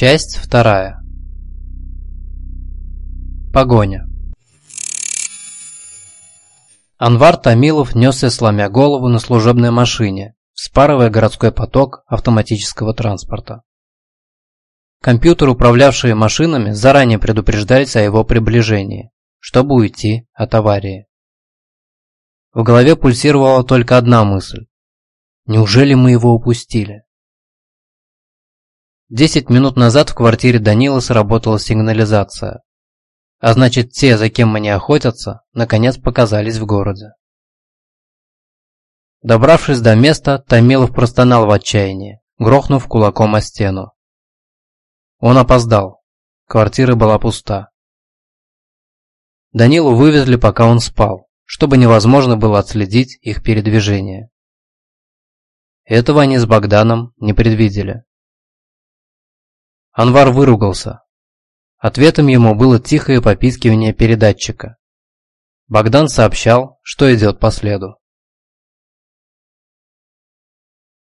Часть вторая. Погоня. Анвар Томилов несся, сломя голову на служебной машине, вспарывая городской поток автоматического транспорта. Компьютеры, управлявшие машинами, заранее предупреждались о его приближении, чтобы уйти от аварии. В голове пульсировала только одна мысль. Неужели мы его упустили? Десять минут назад в квартире Данила сработала сигнализация. А значит, те, за кем они охотятся, наконец показались в городе. Добравшись до места, Томилов простонал в отчаянии, грохнув кулаком о стену. Он опоздал. Квартира была пуста. Данилу вывезли, пока он спал, чтобы невозможно было отследить их передвижение. Этого они с Богданом не предвидели. Анвар выругался. Ответом ему было тихое попискивание передатчика. Богдан сообщал, что идет по следу.